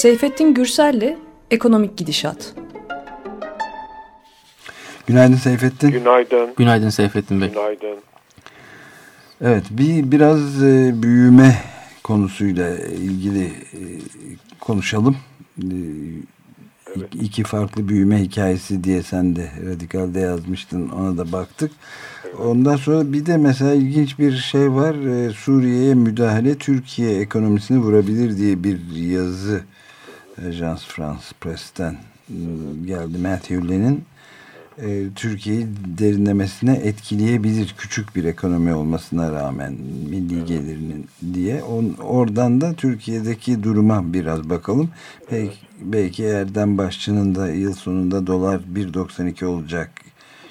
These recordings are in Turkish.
Seyfettin Gürsel'le Ekonomik Gidişat. Günaydın Seyfettin. Günaydın. Günaydın Seyfettin Bey. Günaydın. Evet bir biraz e, büyüme konusuyla ilgili e, konuşalım. E, evet. İki farklı büyüme hikayesi diye sen de Radikal'de yazmıştın ona da baktık. Evet. Ondan sonra bir de mesela ilginç bir şey var. Suriye'ye müdahale Türkiye ekonomisini vurabilir diye bir yazı Ajans France Press'ten e, geldi. Matthew Len'in e, Türkiye'yi derinlemesine etkileyebilir küçük bir ekonomi olmasına rağmen milli gelirinin diye On, oradan da Türkiye'deki duruma biraz bakalım. Belki, belki Erdem Başçı'nın da yıl sonunda dolar 1.92 olacak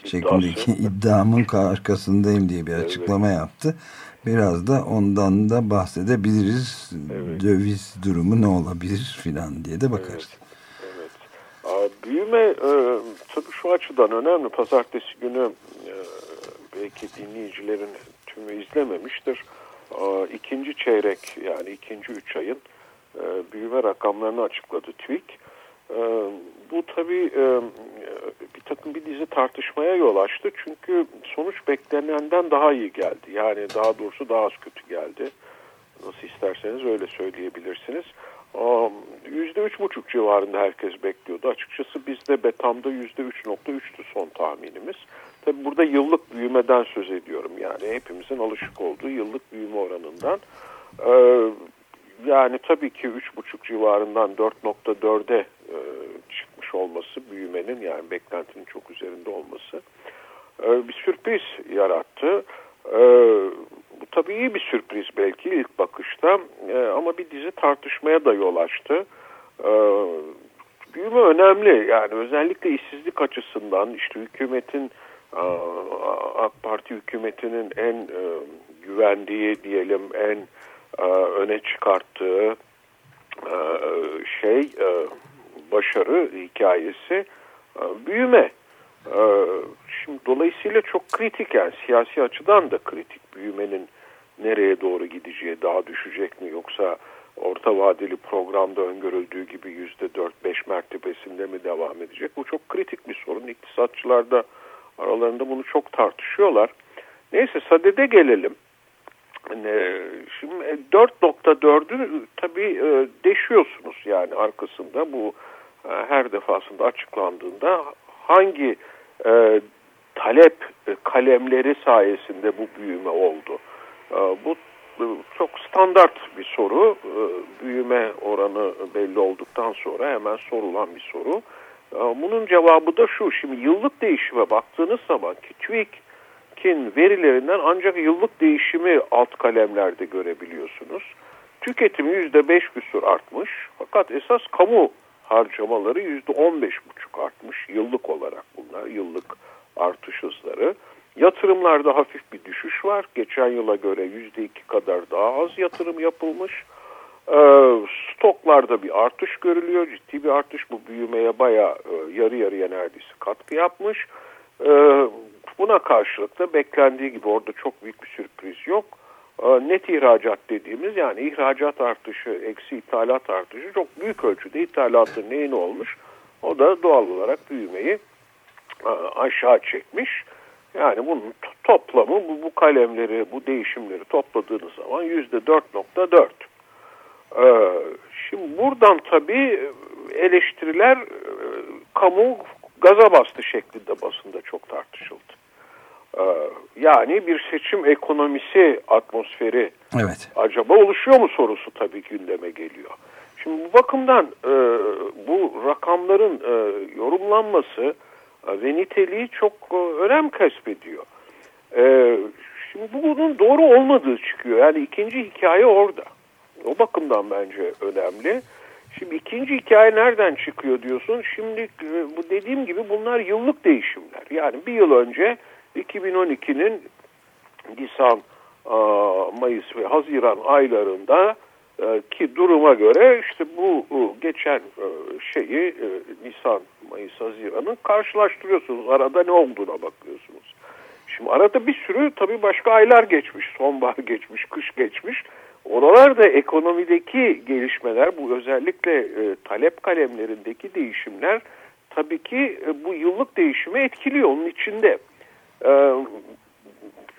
şeklindeki iddiamın arkasındayım diye bir açıklama evet. yaptı. Biraz da ondan da bahsedebiliriz. Evet. Döviz durumu ne olabilir filan diye de bakarız. Evet. Büyüme e, tabii şu açıdan önemli. Pazartesi günü e, belki dinleyicilerin tümü izlememiştir. E, ikinci çeyrek yani ikinci üç ayın e, büyüme rakamlarını açıkladı TÜİK. Bu tabii takım bir dizi tartışmaya yol açtı. Çünkü sonuç beklenenden daha iyi geldi. Yani daha doğrusu daha az kötü geldi. Nasıl isterseniz öyle söyleyebilirsiniz. Yüzde üç buçuk civarında herkes bekliyordu. Açıkçası bizde Betam'da yüzde üç nokta üçtü son tahminimiz. Tabi burada yıllık büyümeden söz ediyorum yani hepimizin alışık olduğu yıllık büyüme oranından. Ee, yani tabii ki üç buçuk civarından 4.4'e e, çıkmış olması büyümenin yani beklentinin çok üzerinde olması e, bir sürpriz yarattı. E, bu tabii iyi bir sürpriz belki ilk bakışta e, ama bir dizi tartışmaya da yol açtı. E, büyüme önemli yani özellikle işsizlik açısından işte hükümetin e, AK Parti hükümetinin en e, güvendiği diyelim en öne çıkarttığı e, şey e, başarı hikayesi e, büyüme. E, şimdi dolayısıyla çok kritik yani siyasi açıdan da kritik büyümenin nereye doğru gideceği daha düşecek mi yoksa orta vadeli programda öngörüldüğü gibi yüzde dört beş mertebesinde mi devam edecek? Bu çok kritik bir sorun. İktisatçılar da aralarında bunu çok tartışıyorlar. Neyse sadede gelelim. Şimdi 4.4'ü e, tabii e, deşiyorsunuz yani arkasında bu e, her defasında açıklandığında hangi talep kalemleri sayesinde bu büyüme oldu? Bu çok standart bir soru. Büyüme oranı belli olduktan sonra hemen sorulan bir soru. Bunun cevabı da şu. Şimdi yıllık değişime baktığınız zaman ki TÜİK'in verilerinden ancak yıllık değişimi alt kalemlerde görebiliyorsunuz. Tüketimi %5 küsur artmış. Fakat esas kamu harcamaları %15,5 artmış. Yıllık olarak bunlar. Yıllık artış hızları. Yatırımlarda hafif bir düşüş var. Geçen yıla göre yüzde iki kadar daha az yatırım yapılmış. Ee, stoklarda bir artış görülüyor. Ciddi bir artış bu büyümeye baya e, yarı yarıya neredeyse katkı yapmış. Ee, buna karşılık da beklendiği gibi orada çok büyük bir sürpriz yok. Ee, net ihracat dediğimiz yani ihracat artışı eksi ithalat artışı çok büyük ölçüde ithalatın neyini olmuş. O da doğal olarak büyümeyi e, aşağı çekmiş. Yani bunun toplamı bu, bu kalemleri, bu değişimleri topladığınız zaman yüzde dört nokta dört. Ee, şimdi buradan tabii eleştiriler e, kamu gaza bastı şeklinde basında çok tartışıldı. Ee, yani bir seçim ekonomisi atmosferi evet. acaba oluşuyor mu sorusu tabii gündeme geliyor. Şimdi bu bakımdan e, bu rakamların e, yorumlanması ve niteliği çok e, önem kesbediyor. E, şimdi bunun doğru olmadığı çıkıyor. Yani ikinci hikaye orada. O bakımdan bence önemli. Şimdi ikinci hikaye nereden çıkıyor diyorsun. Şimdi e, bu dediğim gibi bunlar yıllık değişimler. Yani bir yıl önce 2012'nin Nisan, Mayıs ve Haziran aylarında ki duruma göre işte bu geçen şeyi Nisan, Mayıs, Haziran'ı karşılaştırıyorsunuz. Arada ne olduğuna bakıyorsunuz. Şimdi arada bir sürü tabii başka aylar geçmiş. Sonbahar geçmiş, kış geçmiş. Oralarda ekonomideki gelişmeler, bu özellikle e, talep kalemlerindeki değişimler tabii ki e, bu yıllık değişimi etkiliyor onun içinde. E,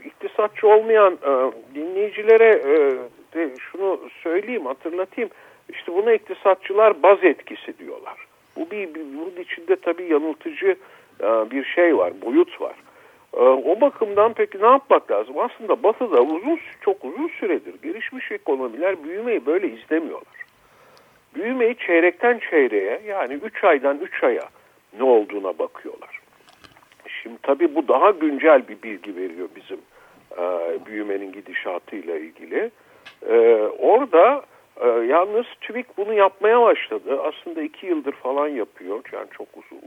iktisatçı olmayan e, dinleyicilere e, de şunu söyleyeyim, hatırlatayım. İşte buna iktisatçılar baz etkisi diyorlar. Bu bir, bir bunun içinde tabii yanıltıcı e, bir şey var, boyut var. E, o bakımdan peki ne yapmak lazım? Aslında Batı'da uzun çok uzun süredir gelişmiş ekonomiler büyümeyi böyle izlemiyorlar. Büyümeyi çeyrekten çeyreğe yani 3 aydan 3 aya ne olduğuna bakıyorlar. Tabii bu daha güncel bir bilgi veriyor bizim e, büyümenin gidişatıyla ilgili. E, orada e, yalnız TÜBİK bunu yapmaya başladı. Aslında iki yıldır falan yapıyor. Yani çok uzun,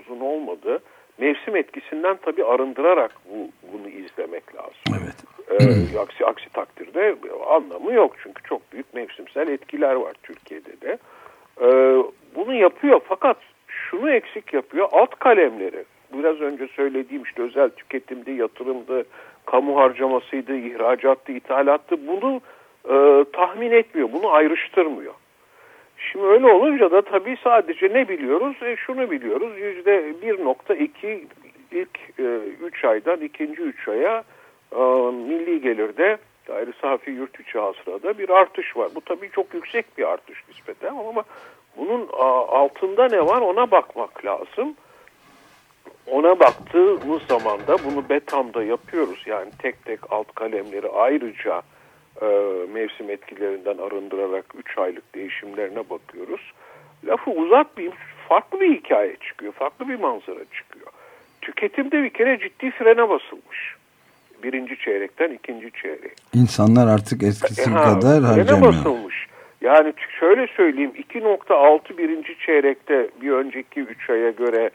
uzun olmadı. Mevsim etkisinden tabii arındırarak bu, bunu izlemek lazım. Evet. E, aksi, aksi takdirde anlamı yok. Çünkü çok büyük mevsimsel etkiler var Türkiye'de de. E, bunu yapıyor fakat şunu eksik yapıyor. Alt kalemleri biraz önce söylediğim işte özel tüketimdi, yatırımdı, kamu harcamasıydı, ihracattı, ithalattı bunu e, tahmin etmiyor, bunu ayrıştırmıyor. Şimdi öyle olunca da tabii sadece ne biliyoruz? E, şunu biliyoruz, yüzde 1.2 ilk 3 e, aydan ikinci 3 aya e, milli gelirde gayri safi yurt içi hasılada bir artış var. Bu tabii çok yüksek bir artış nispeten ama bunun altında ne var ona bakmak lazım. Ona baktığımız zaman da bunu Betam'da yapıyoruz. Yani tek tek alt kalemleri ayrıca e, mevsim etkilerinden arındırarak 3 aylık değişimlerine bakıyoruz. Lafı uzatmayayım farklı bir hikaye çıkıyor. Farklı bir manzara çıkıyor. Tüketimde bir kere ciddi frene basılmış. Birinci çeyrekten ikinci çeyreğe. İnsanlar artık eskisi e, kadar harcamıyor. basılmış. Yani şöyle söyleyeyim 2.6 birinci çeyrekte bir önceki 3 aya göre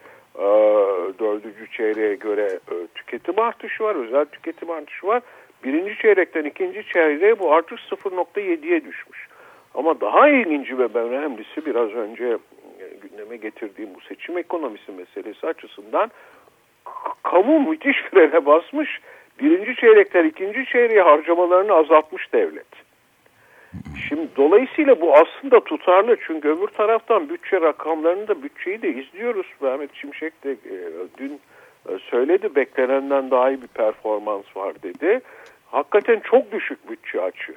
çeyreğe göre e, tüketim artışı var, özel tüketim artışı var. Birinci çeyrekten ikinci çeyreğe bu artış 0.7'ye düşmüş. Ama daha ilginci ve önemlisi biraz önce e, gündeme getirdiğim bu seçim ekonomisi meselesi açısından kamu müthiş frene basmış. Birinci çeyrekten ikinci çeyreğe harcamalarını azaltmış devlet. Şimdi dolayısıyla bu aslında tutarlı çünkü öbür taraftan bütçe rakamlarını da bütçeyi de izliyoruz. Mehmet Şimşek de e, dün söyledi beklenenden daha iyi bir performans var dedi. Hakikaten çok düşük bütçe açığı.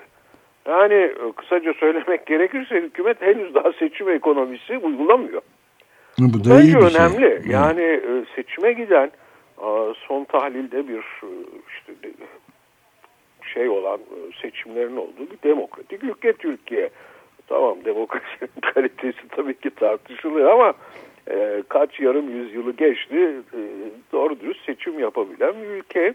Yani e, kısaca söylemek gerekirse hükümet henüz daha seçim ekonomisi uygulamıyor. Bu da Bence iyi bir önemli. Şey. Yani e, seçime giden son tahlilde bir işte şey olan seçimlerin olduğu bir demokratik ülke Türkiye. Tamam demokrasinin kalitesi tabii ki tartışılır ama e, kaç yarım yüzyılı geçti e, doğru dürüst seçim yapabilen bir ülke.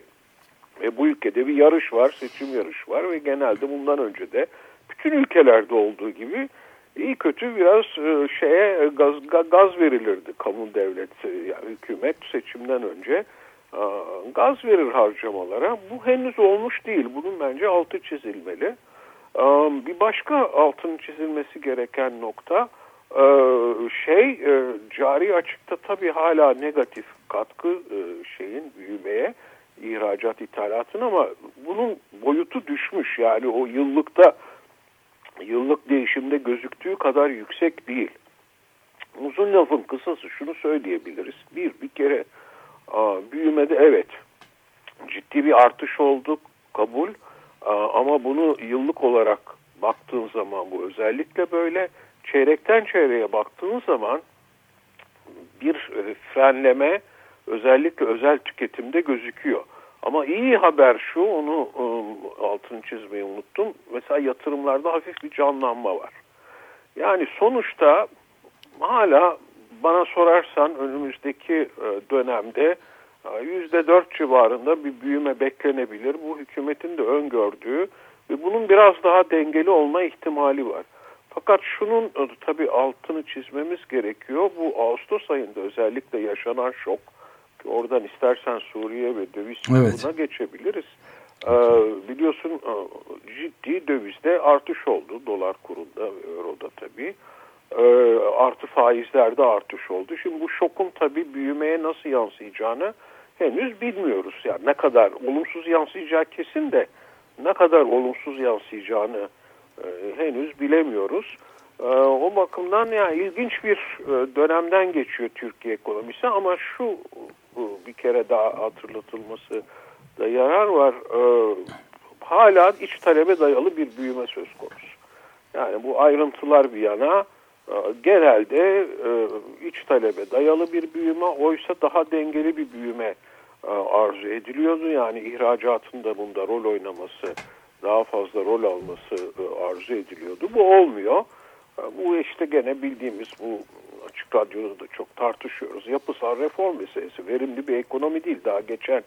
Ve bu ülkede bir yarış var, seçim yarışı var ve genelde bundan önce de bütün ülkelerde olduğu gibi iyi kötü biraz e, şeye gaz, gaz verilirdi kamu devlet yani hükümet seçimden önce e, gaz verir harcamalara. Bu henüz olmuş değil. Bunun bence altı çizilmeli. E, bir başka altın çizilmesi gereken nokta şey cari açıkta tabii hala negatif katkı şeyin büyümeye ihracat ithalatın ama bunun boyutu düşmüş. Yani o yıllıkta yıllık değişimde gözüktüğü kadar yüksek değil. Uzun lafın kısası şunu söyleyebiliriz. Bir, bir kere büyümede evet ciddi bir artış oldu kabul ama bunu yıllık olarak baktığın zaman bu özellikle böyle çeyrekten çeyreğe baktığın zaman bir e, frenleme özellikle özel tüketimde gözüküyor. Ama iyi haber şu, onu ıı, altını çizmeyi unuttum. Mesela yatırımlarda hafif bir canlanma var. Yani sonuçta hala bana sorarsan önümüzdeki ıı, dönemde yüzde dört civarında bir büyüme beklenebilir. Bu hükümetin de öngördüğü ve bunun biraz daha dengeli olma ihtimali var. Fakat şunun ıı, tabii altını çizmemiz gerekiyor. Bu Ağustos ayında özellikle yaşanan şok Oradan istersen Suriye ve döviz evet. geçebiliriz. Ee, biliyorsun e, ciddi dövizde artış oldu. Dolar kurunda ve euroda tabii. Ee, artı faizlerde artış oldu. Şimdi bu şokun tabii büyümeye nasıl yansıyacağını henüz bilmiyoruz. Yani ne kadar olumsuz yansıyacağı kesin de ne kadar olumsuz yansıyacağını henüz bilemiyoruz. O bakımdan yani ilginç bir dönemden geçiyor Türkiye ekonomisi ama şu bir kere daha hatırlatılması da yarar var. Hala iç talebe dayalı bir büyüme söz konusu. Yani bu ayrıntılar bir yana genelde iç talebe dayalı bir büyüme oysa daha dengeli bir büyüme arzu ediliyordu. Yani ihracatın da bunda rol oynaması, daha fazla rol alması arzu ediliyordu. Bu olmuyor. Bu işte gene bildiğimiz bu açık radyoda da çok tartışıyoruz. Yapısal reform meselesi verimli bir ekonomi değil. Daha geçen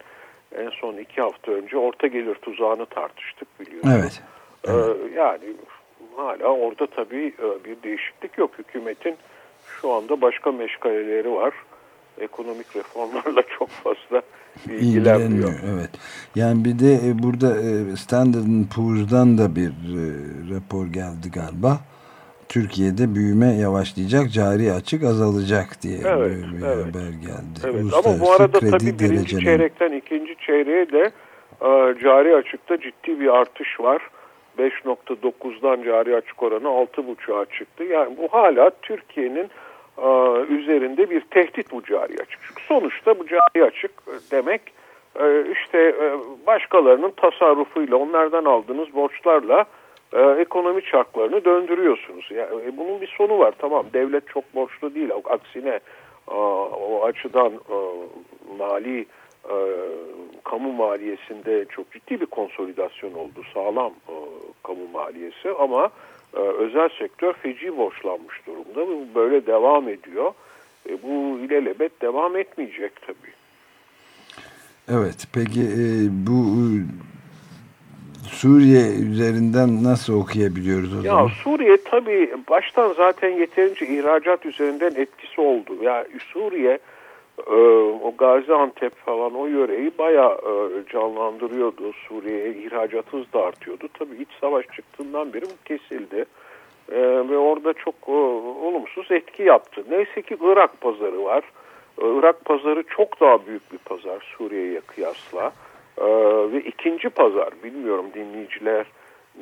en son iki hafta önce orta gelir tuzağını tartıştık biliyorsunuz. Evet. evet. yani hala orada tabii bir değişiklik yok. Hükümetin şu anda başka meşgaleleri var. Ekonomik reformlarla çok fazla ilgilenmiyor. Evet. Yani bir de burada Standard Poor's'dan da bir rapor geldi galiba. Türkiye'de büyüme yavaşlayacak, cari açık azalacak diye evet, bir evet. haber geldi. Evet. Ama bu arada tabii birinci çeyrekten ikinci çeyreğe de e, cari açıkta ciddi bir artış var. 5.9'dan cari açık oranı 6.5'a çıktı. Yani bu hala Türkiye'nin e, üzerinde bir tehdit bu cari açık. Çünkü sonuçta bu cari açık demek e, işte e, başkalarının tasarrufuyla onlardan aldığınız borçlarla e, ekonomi çarklarını döndürüyorsunuz. Yani, e, bunun bir sonu var. Tamam devlet çok borçlu değil. Aksine e, o açıdan e, mali e, kamu maliyesinde çok ciddi bir konsolidasyon oldu. Sağlam e, kamu maliyesi ama e, özel sektör feci borçlanmış durumda. Böyle devam ediyor. E, bu ilelebet devam etmeyecek tabii. Evet peki e, bu Suriye üzerinden nasıl okuyabiliyoruz o ya, zaman? Suriye tabii baştan zaten yeterince ihracat üzerinden etkisi oldu. Ya Suriye e, o Gaziantep falan o yöreyi bayağı e, canlandırıyordu. Suriye'ye ihracat hız da artıyordu. Tabii iç savaş çıktığından beri bu kesildi. E, ve orada çok e, olumsuz etki yaptı. Neyse ki Irak pazarı var. E, Irak pazarı çok daha büyük bir pazar Suriye'ye kıyasla. Ee, ve ikinci pazar bilmiyorum dinleyiciler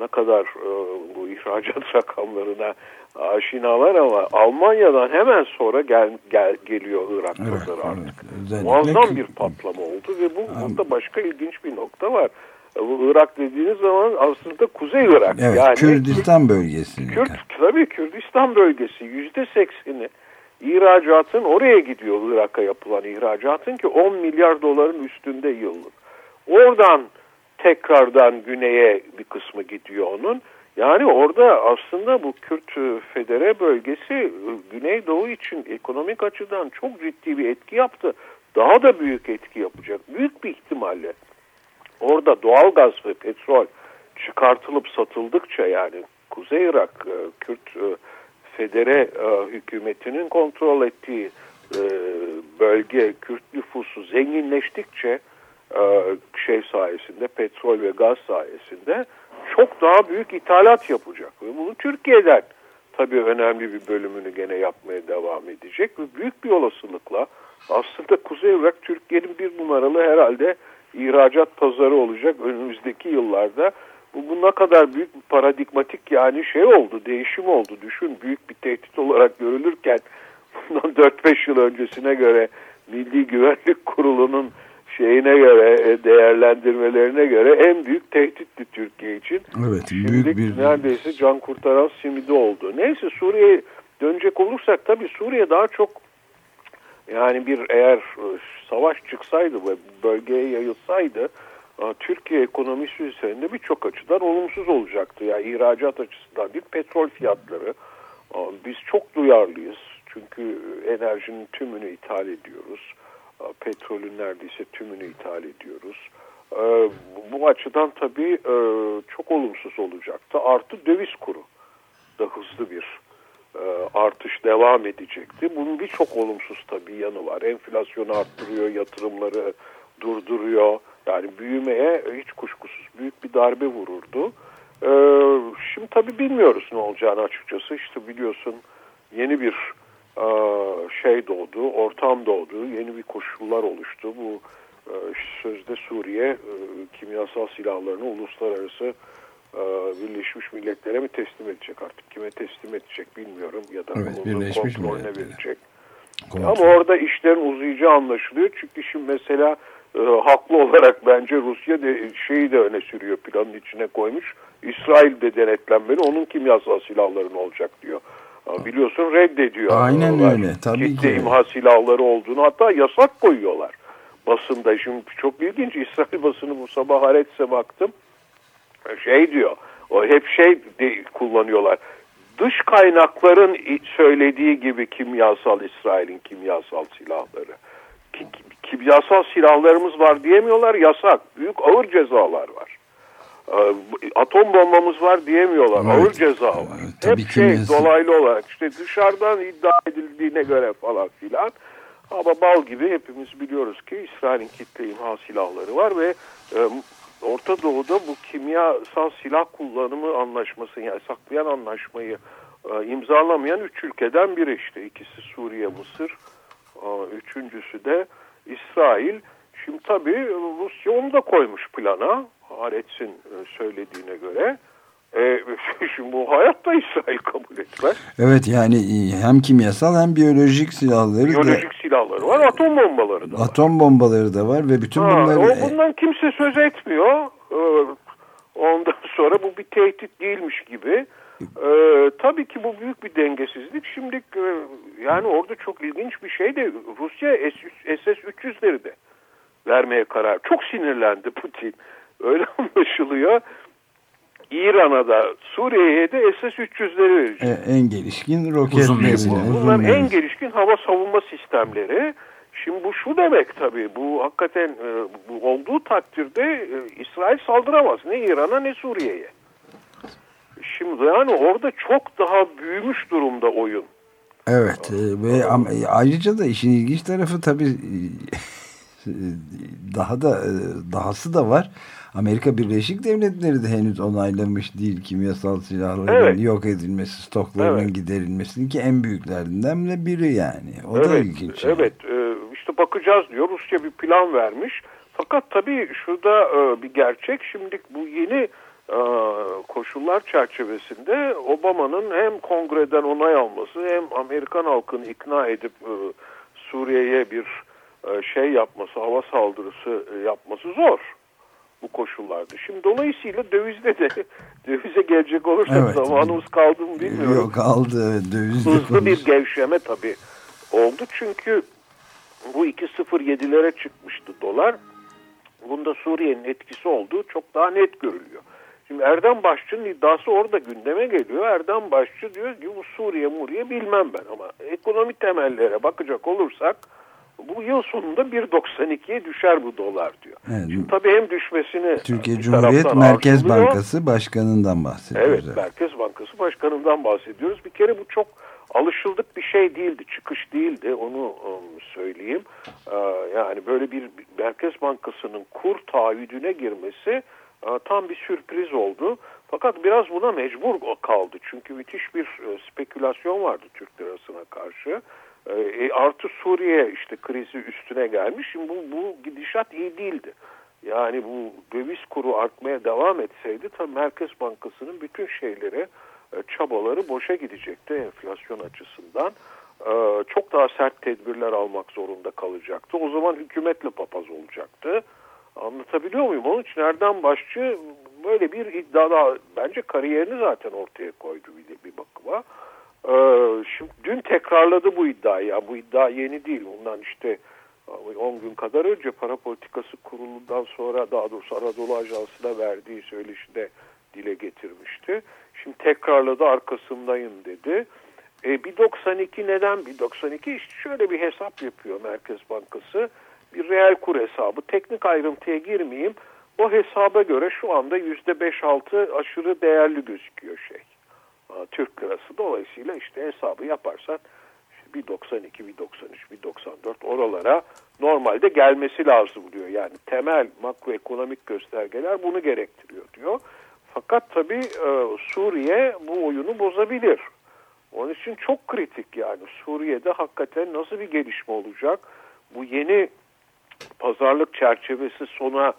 ne kadar e, bu ihracat rakamlarına aşinalar ama Almanya'dan hemen sonra gel, gel geliyor Irak pazarı artık. Evet, Muazzam bir patlama oldu ve bu burada başka ilginç bir nokta var. Bu Irak dediğiniz zaman aslında Kuzey Irak. Evet, yani Kürdistan bölgesi. Kürt, tabii Kürdistan bölgesi yüzde sekseni ihracatın oraya gidiyor Irak'a yapılan ihracatın ki 10 milyar doların üstünde yıllık. Oradan tekrardan güneye bir kısmı gidiyor onun. Yani orada aslında bu Kürt e, Federe bölgesi e, Güneydoğu için ekonomik açıdan çok ciddi bir etki yaptı. Daha da büyük etki yapacak. Büyük bir ihtimalle orada doğal gaz ve petrol çıkartılıp satıldıkça yani Kuzey Irak e, Kürt Federe hükümetinin kontrol ettiği bölge Kürt nüfusu zenginleştikçe şey sayesinde petrol ve gaz sayesinde çok daha büyük ithalat yapacak. Ve bunu Türkiye'den tabii önemli bir bölümünü gene yapmaya devam edecek ve büyük bir olasılıkla aslında Kuzey Irak Türkiye'nin bir numaralı herhalde ihracat pazarı olacak önümüzdeki yıllarda. Bu, bu ne kadar büyük bir paradigmatik yani şey oldu, değişim oldu. Düşün büyük bir tehdit olarak görülürken bundan 4-5 yıl öncesine göre Milli Güvenlik Kurulu'nun şeyine göre, e, değerlendirmelerine göre en büyük tehditti Türkiye için. Evet, Şimdi büyük bir... neredeyse can kurtaran simidi oldu. Neyse Suriye dönecek olursak tabii Suriye daha çok yani bir eğer e, savaş çıksaydı ve bölgeye yayılsaydı e, Türkiye ekonomisi üzerinde birçok açıdan olumsuz olacaktı. Yani ihracat açısından değil, petrol fiyatları. Biz çok duyarlıyız. Çünkü enerjinin tümünü ithal ediyoruz petrolün neredeyse tümünü ithal ediyoruz. Ee, bu açıdan tabii e, çok olumsuz olacaktı. Artı döviz kuru da hızlı bir e, artış devam edecekti. Bunun birçok olumsuz tabii yanı var. Enflasyonu arttırıyor, yatırımları durduruyor. Yani büyümeye hiç kuşkusuz büyük bir darbe vururdu. Şimdi tabii bilmiyoruz ne olacağını açıkçası. İşte biliyorsun yeni bir şey doğdu, ortam doğdu, yeni bir koşullar oluştu. Bu sözde Suriye kimyasal silahlarını uluslararası e, Birleşmiş Milletler'e mi teslim edecek artık kime teslim edecek bilmiyorum ya da evet, Birleşmiş kontrolüne verecek. Kontrol. Ama orada işlerin uzayacağı anlaşılıyor. Çünkü şimdi mesela e, haklı olarak bence Rusya de şeyi de öne sürüyor planın içine koymuş. İsrail'de denetlenmeli onun kimyasal silahların olacak diyor. Biliyorsun reddediyor. Aynen Onlar öyle, tabii kitle ki. imha silahları olduğunu hatta yasak koyuyorlar basında. Şimdi çok ilginç İsrail basını bu sabah Haaretz'e baktım. Şey diyor o hep şey de kullanıyorlar. Dış kaynakların söylediği gibi kimyasal İsrail'in kimyasal silahları. Ki- kimyasal silahlarımız var diyemiyorlar yasak. Büyük ağır cezalar var. Ee, Atom bombamız var diyemiyorlar. Evet. Ağır ceza var. Evet, tabii Hep şey kimyasal- dolaylı olarak işte dışarıdan iddia edildiğine göre falan filan. Ama bal gibi hepimiz biliyoruz ki İsrail'in kitle imha silahları var ve e, Orta Doğu'da bu kimyasal silah kullanımı anlaşmasını yani saklayan anlaşmayı e, imzalamayan üç ülkeden biri işte. ikisi Suriye, Mısır, e, üçüncüsü de İsrail. Şimdi tabii Rusya onu da koymuş plana. Haaretz'in e, söylediğine göre. E, şimdi bu hayatta İsrail kabul etmez. Evet yani e, hem kimyasal hem biyolojik silahları Biyolojik silahları var, atom bombaları da da var. atom bombaları da var ve bütün Ha, bunları o bundan kimse söz etmiyor. Ee, ondan sonra bu bir tehdit değilmiş gibi. Ee, tabii ki bu büyük bir dengesizlik. Şimdi e, yani orada çok ilginç bir şey de Rusya SS-300'leri de vermeye karar. Çok sinirlendi Putin. Öyle anlaşılıyor. İran'a da Suriye'ye de SS-300'leri verecek. e, en gelişkin Uzun roketlerini. menzilli. uzun en gelişkin hava savunma sistemleri. Şimdi bu şu demek tabii. Bu hakikaten e, bu olduğu takdirde e, İsrail saldıramaz. Ne İran'a ne Suriye'ye. Şimdi yani orada çok daha büyümüş durumda oyun. Evet e, ve ama, ayrıca da işin ilginç tarafı tabii e, daha da e, dahası da var. Amerika Birleşik Devletleri de henüz onaylamış değil kimyasal silahların Evet. yok edilmesi, stoklarının Evet. giderilmesini ki en büyüklerinden de biri yani. O da evet, ilginç. Evet, e, işte bakacağız diyor. Rusya bir plan vermiş. Fakat tabii şurada e, bir gerçek. Şimdi bu yeni e, koşullar çerçevesinde Obama'nın hem kongreden onay alması hem Amerikan halkını ikna edip e, Suriye'ye bir e, şey yapması, hava saldırısı e, yapması zor bu koşullarda. Şimdi dolayısıyla dövizde de dövize gelecek olursak Evet. zamanımız kaldı mı bilmiyorum Yok aldı evet, dövizde hızlı bir konusu. gevşeme tabii oldu. Çünkü bu 2.07'lere çıkmıştı dolar. Bunda Suriye'nin etkisi olduğu çok daha net görülüyor. Şimdi Erdem Başçı'nın iddiası orada gündeme geliyor. Erdem Başçı diyor ki bu Suriye Muriye bilmem ben ama ekonomi temellere bakacak olursak bu yıl sonunda 1.92'ye düşer bu dolar diyor. Evet. Şimdi tabii hem düşmesini Türkiye Cumhuriyet Merkez arzuluyor. Bankası Başkanı'ndan bahsediyoruz. Evet, Merkez Bankası Başkanı'ndan bahsediyoruz. Bir kere bu çok alışıldık bir şey değildi, çıkış değildi onu um, söyleyeyim. Ee, yani böyle bir Merkez Bankası'nın kur taahhüdüne girmesi e, tam bir sürpriz oldu. Fakat biraz buna mecbur kaldı. Çünkü müthiş bir e, spekülasyon vardı Türk lirasına karşı. E, artı Suriye işte krizi üstüne gelmiş. Şimdi bu, bu gidişat iyi değildi. Yani bu döviz kuru artmaya devam etseydi tabii Merkez Bankası'nın bütün şeyleri, e, çabaları boşa gidecekti enflasyon açısından. E, Çok daha sert tedbirler almak zorunda kalacaktı. O zaman hükümetle papaz olacaktı. Anlatabiliyor muyum? Onun için Erdem Başçı böyle bir iddiada bence kariyerini zaten ortaya koydu bir, bir bakıma. Ee, şimdi dün tekrarladı bu iddiayı. Ya, bu iddia yeni değil. Bundan işte 10 gün kadar önce para politikası kurulundan sonra daha doğrusu Anadolu Ajansı'na verdiği söyleşide dile getirmişti. Şimdi tekrarladı arkasındayım dedi. E, 1.92 neden 1.92? İşte şöyle bir hesap yapıyor Merkez Bankası. Bir reel kur hesabı. Teknik ayrıntıya girmeyeyim. O hesaba göre şu anda %5-6 aşırı değerli gözüküyor şey. Türk lirası. Dolayısıyla işte hesabı yaparsan işte 1.92, 1.93, 1.94 oralara normalde gelmesi lazım diyor. Yani temel makroekonomik göstergeler bunu gerektiriyor diyor. Fakat tabii Suriye bu oyunu bozabilir. Onun için çok kritik yani Suriye'de hakikaten nasıl bir gelişme olacak? Bu yeni pazarlık çerçevesi sona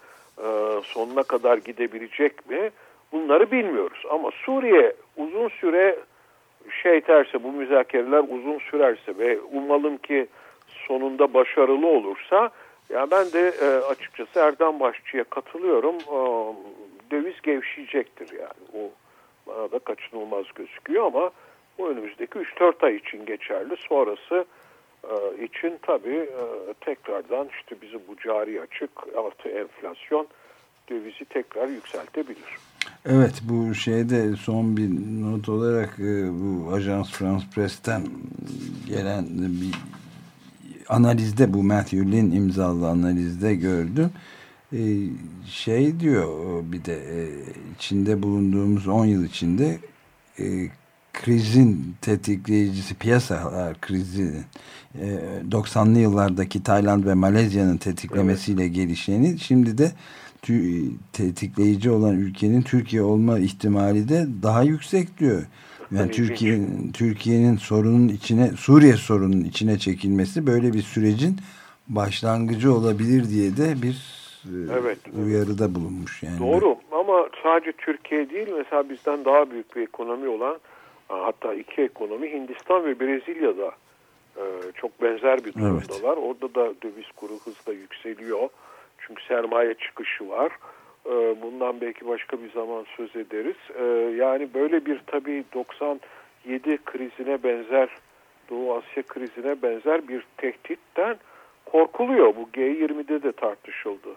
sonuna kadar gidebilecek mi? bunları bilmiyoruz. Ama Suriye uzun süre şey terse bu müzakereler uzun sürerse ve umalım ki sonunda başarılı olursa ya ben de e, açıkçası Erdem Başçı'ya katılıyorum. E, döviz gevşeyecektir yani. O bana da kaçınılmaz gözüküyor ama bu önümüzdeki 3-4 ay için geçerli. Sonrası e, için tabii e, tekrardan işte bizi bu cari açık artı enflasyon dövizi tekrar yükseltebilir. Evet bu şeyde son bir not olarak e, bu Ajans France Press'ten gelen bir analizde bu Matthew Lin imzalı analizde gördüm. Şey diyor bir de içinde bulunduğumuz 10 yıl içinde krizin tetikleyicisi piyasalar krizi 90'lı yıllardaki Tayland ve Malezya'nın tetiklemesiyle evet. gelişeni şimdi de tetikleyici olan ülkenin Türkiye olma ihtimali de daha yüksek diyor. Yani Türkiye'nin Türkiye'nin sorunun içine Suriye sorunun içine çekilmesi böyle bir sürecin başlangıcı olabilir diye de bir e, evet, uyarıda evet. bulunmuş yani. Doğru ama sadece Türkiye değil mesela bizden daha büyük bir ekonomi olan hatta iki ekonomi Hindistan ve Brezilya'da e, çok benzer bir durumdalar. Evet. Orada da döviz kuru hızla yükseliyor. Çünkü sermaye çıkışı var. E, bundan belki başka bir zaman söz ederiz. E, yani böyle bir tabii 97 krizine benzer, Doğu Asya krizine benzer bir tehditten korkuluyor. Bu G20'de de tartışıldı.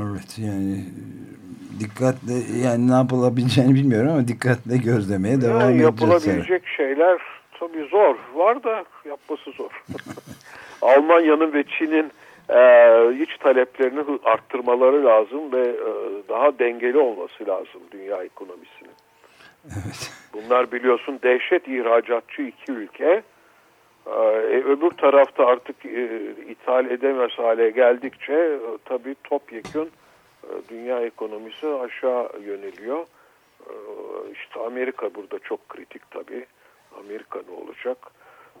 Evet yani dikkatle yani ne yapılabileceğini bilmiyorum ama dikkatle gözlemeye devam yani edeceğiz. Yapılabilecek şeyler tabii zor. Var da yapması zor. Almanya'nın ve Çin'in e, iç taleplerini arttırmaları lazım ve e, daha dengeli olması lazım dünya ekonomisinin. Evet. Bunlar biliyorsun dehşet ihracatçı iki ülke. E, öbür tarafta artık e, ithal edemez hale geldikçe e, tabii topyekun e, dünya ekonomisi aşağı yöneliyor. E, işte Amerika burada çok kritik tabii. Amerika ne olacak?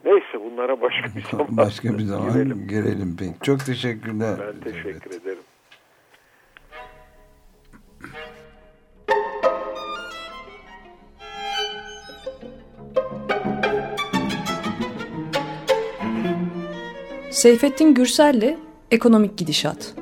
Neyse bunlara başka bir zaman başka bir zaman girelim. girelim peki. Çok teşekkürler. Ben teşekkür evet. ederim. Seyfettin Gürsel'le Ekonomik Gidişat.